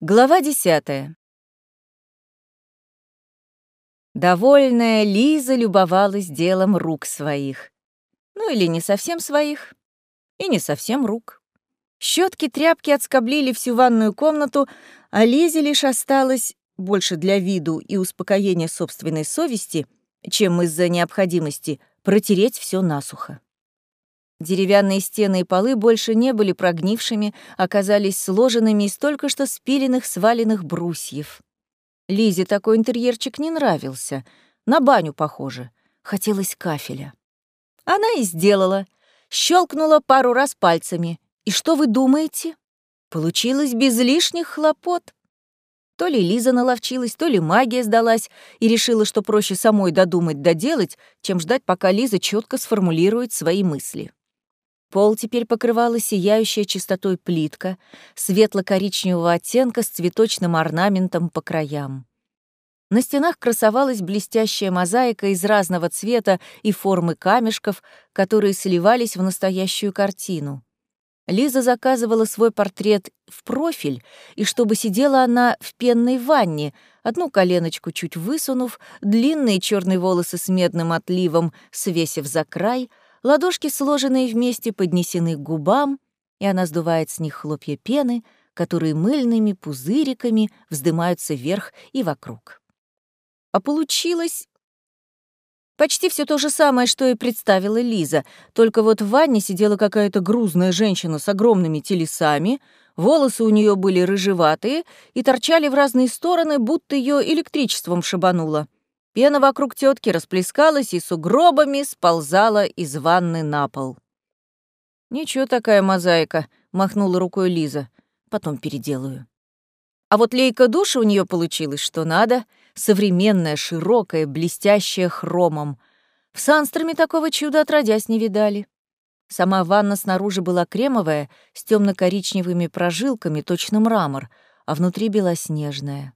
Глава десятая. Довольная Лиза любовалась делом рук своих. Ну или не совсем своих, и не совсем рук. Щетки тряпки отскоблили всю ванную комнату, а Лизе лишь осталось, больше для виду и успокоения собственной совести, чем из-за необходимости, протереть все насухо. Деревянные стены и полы больше не были прогнившими, оказались сложенными из только что спиленных сваленных брусьев. Лизе такой интерьерчик не нравился. На баню похоже. Хотелось кафеля. Она и сделала. Щелкнула пару раз пальцами. И что вы думаете? Получилось без лишних хлопот. То ли Лиза наловчилась, то ли магия сдалась и решила, что проще самой додумать доделать, чем ждать, пока Лиза четко сформулирует свои мысли. Пол теперь покрывала сияющая чистотой плитка, светло-коричневого оттенка с цветочным орнаментом по краям. На стенах красовалась блестящая мозаика из разного цвета и формы камешков, которые сливались в настоящую картину. Лиза заказывала свой портрет в профиль, и чтобы сидела она в пенной ванне, одну коленочку чуть высунув, длинные черные волосы с медным отливом свесив за край — Ладошки, сложенные вместе, поднесены к губам, и она сдувает с них хлопья пены, которые мыльными пузыриками вздымаются вверх и вокруг. А получилось почти все то же самое, что и представила Лиза, только вот в ванне сидела какая-то грузная женщина с огромными телесами, волосы у нее были рыжеватые и торчали в разные стороны, будто ее электричеством шибануло. Пена вокруг тетки расплескалась и сугробами сползала из ванны на пол. «Ничего такая мозаика», — махнула рукой Лиза. «Потом переделаю». А вот лейка душа у нее получилась, что надо, современная, широкая, блестящая хромом. В Санстраме такого чуда отродясь не видали. Сама ванна снаружи была кремовая, с темно коричневыми прожилками, точно мрамор, а внутри белоснежная.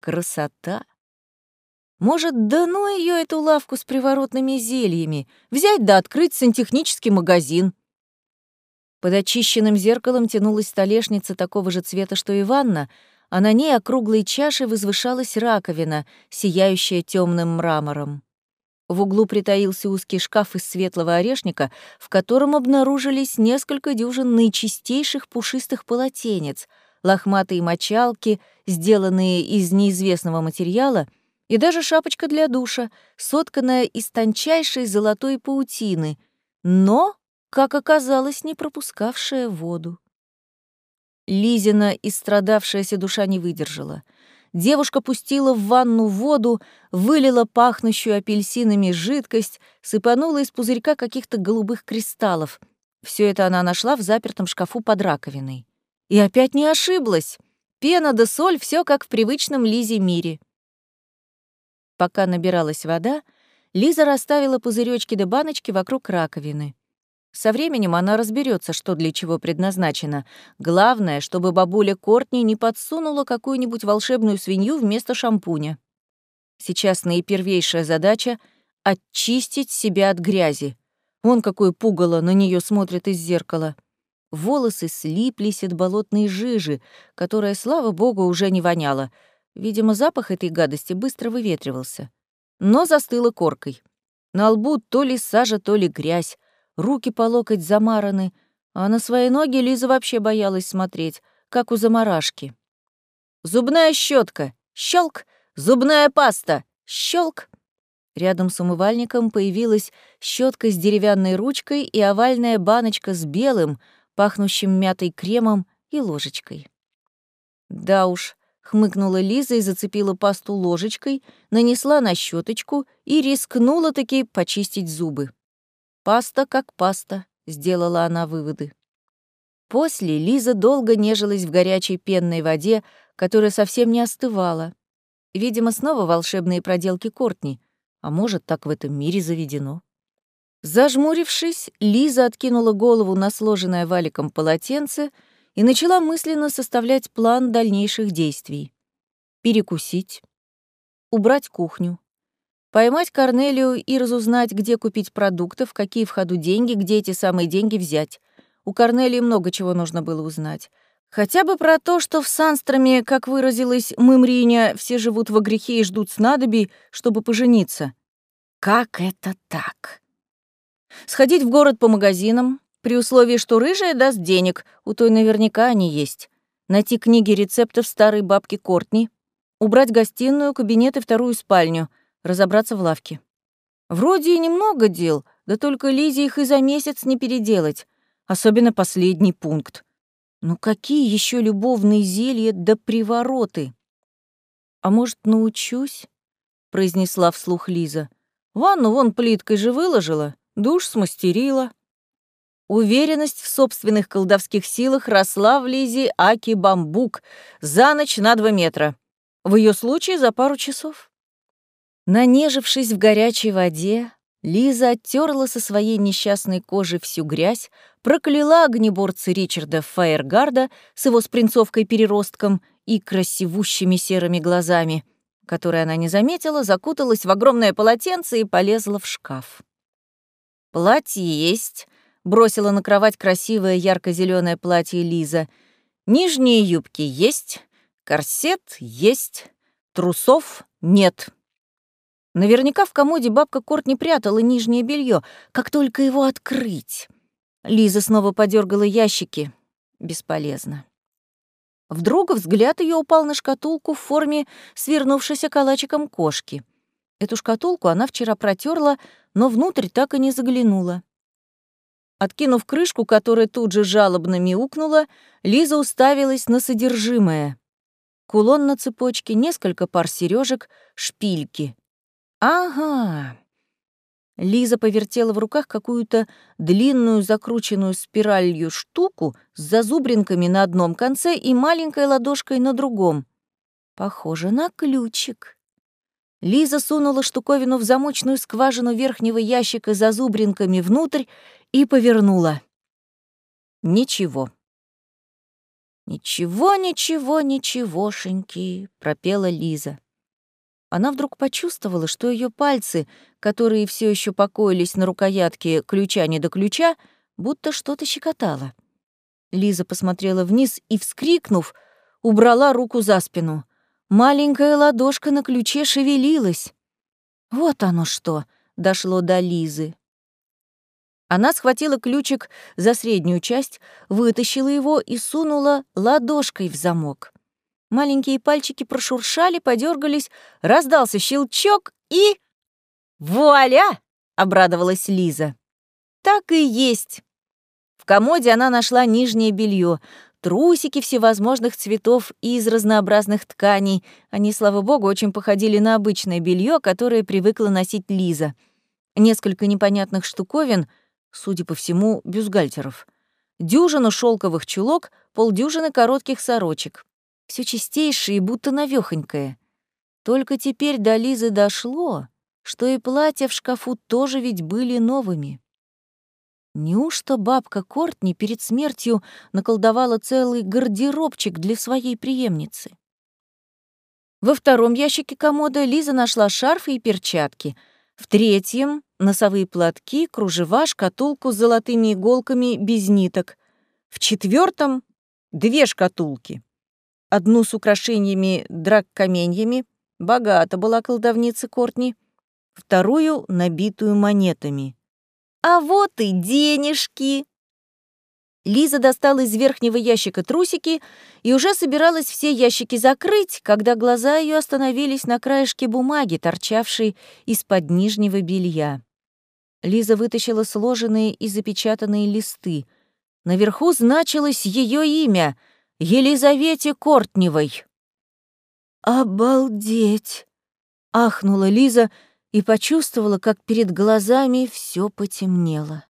Красота! Может, да ну ее эту лавку с приворотными зельями, взять да открыть сантехнический магазин. Под очищенным зеркалом тянулась столешница такого же цвета, что и ванна, а на ней округлой чашей возвышалась раковина, сияющая темным мрамором. В углу притаился узкий шкаф из светлого орешника, в котором обнаружились несколько дюжин наичистейших пушистых полотенец, лохматые мочалки, сделанные из неизвестного материала — и даже шапочка для душа, сотканная из тончайшей золотой паутины, но, как оказалось, не пропускавшая воду. Лизина истрадавшаяся душа не выдержала. Девушка пустила в ванну воду, вылила пахнущую апельсинами жидкость, сыпанула из пузырька каких-то голубых кристаллов. Все это она нашла в запертом шкафу под раковиной. И опять не ошиблась. Пена да соль — все как в привычном Лизе мире. Пока набиралась вода, Лиза расставила пузыречки да баночки вокруг раковины. Со временем она разберется, что для чего предназначено. Главное, чтобы бабуля Кортни не подсунула какую-нибудь волшебную свинью вместо шампуня. Сейчас наипервейшая задача — очистить себя от грязи. Вон какое пугало на нее смотрит из зеркала. Волосы слиплись от болотной жижи, которая, слава богу, уже не воняла — Видимо, запах этой гадости быстро выветривался. Но застыла коркой. На лбу то ли сажа, то ли грязь, руки по локоть замараны, а на свои ноги Лиза вообще боялась смотреть, как у заморашки. «Зубная щетка! Щелк! Зубная паста! Щелк!» Рядом с умывальником появилась щетка с деревянной ручкой и овальная баночка с белым, пахнущим мятой кремом и ложечкой. Да уж, хмыкнула Лиза и зацепила пасту ложечкой, нанесла на щеточку и рискнула таки почистить зубы. Паста как паста, сделала она выводы. После Лиза долго нежилась в горячей пенной воде, которая совсем не остывала. Видимо, снова волшебные проделки Кортни, а может, так в этом мире заведено. Зажмурившись, Лиза откинула голову на сложенное валиком полотенце — и начала мысленно составлять план дальнейших действий. Перекусить, убрать кухню, поймать Корнелию и разузнать, где купить продуктов, какие в ходу деньги, где эти самые деньги взять. У Корнелии много чего нужно было узнать. Хотя бы про то, что в Санстроме, как выразилась Мымриня, все живут во грехе и ждут снадобий, чтобы пожениться. Как это так? Сходить в город по магазинам, при условии, что рыжая даст денег, у той наверняка они есть. Найти книги рецептов старой бабки Кортни, убрать гостиную, кабинет и вторую спальню, разобраться в лавке. Вроде и немного дел, да только Лизе их и за месяц не переделать, особенно последний пункт. Ну какие еще любовные зелья да привороты? А может, научусь? произнесла вслух Лиза. Ванну вон плиткой же выложила, душ смастерила. Уверенность в собственных колдовских силах росла в Лизе аки-бамбук за ночь на два метра. В ее случае за пару часов. Нанежившись в горячей воде, Лиза оттерла со своей несчастной кожи всю грязь, прокляла огнеборца Ричарда Фаергарда с его спринцовкой-переростком и красивущими серыми глазами, которые она не заметила, закуталась в огромное полотенце и полезла в шкаф. «Платье есть», — бросила на кровать красивое ярко зеленое платье Лиза. «Нижние юбки есть, корсет есть, трусов нет». Наверняка в комоде бабка Корт не прятала нижнее белье, как только его открыть. Лиза снова подергала ящики. Бесполезно. Вдруг взгляд ее упал на шкатулку в форме свернувшейся калачиком кошки. Эту шкатулку она вчера протерла, но внутрь так и не заглянула. Откинув крышку, которая тут же жалобно мяукнула, Лиза уставилась на содержимое. Кулон на цепочке, несколько пар сережек, шпильки. Ага. Лиза повертела в руках какую-то длинную закрученную спиралью штуку с зазубринками на одном конце и маленькой ладошкой на другом. Похоже на ключик. Лиза сунула штуковину в замочную скважину верхнего ящика с зазубринками внутрь и повернула. Ничего. «Ничего, ничего, ничегошеньки», — пропела Лиза она вдруг почувствовала, что ее пальцы, которые все еще покоились на рукоятке ключа не до ключа, будто что-то щекотало. Лиза посмотрела вниз и, вскрикнув, убрала руку за спину. Маленькая ладошка на ключе шевелилась. Вот оно что, дошло до Лизы. Она схватила ключик за среднюю часть, вытащила его и сунула ладошкой в замок. Маленькие пальчики прошуршали, подергались, раздался щелчок и... «Вуаля!» — обрадовалась Лиза. «Так и есть!» В комоде она нашла нижнее белье, трусики всевозможных цветов и из разнообразных тканей. Они, слава богу, очень походили на обычное белье, которое привыкла носить Лиза. Несколько непонятных штуковин, судя по всему, бюстгальтеров. Дюжину шелковых чулок, полдюжины коротких сорочек все чистейшее и будто навёхонькое. Только теперь до Лизы дошло, что и платья в шкафу тоже ведь были новыми. Неужто бабка Кортни перед смертью наколдовала целый гардеробчик для своей преемницы? Во втором ящике комода Лиза нашла шарфы и перчатки. В третьем — носовые платки, кружева, шкатулку с золотыми иголками без ниток. В четвертом — две шкатулки. Одну с украшениями драк-каменьями, богата была колдовница Кортни, вторую — набитую монетами. «А вот и денежки!» Лиза достала из верхнего ящика трусики и уже собиралась все ящики закрыть, когда глаза ее остановились на краешке бумаги, торчавшей из-под нижнего белья. Лиза вытащила сложенные и запечатанные листы. Наверху значилось ее имя — Елизавете Кортневой. «Обалдеть!» — ахнула Лиза и почувствовала, как перед глазами все потемнело.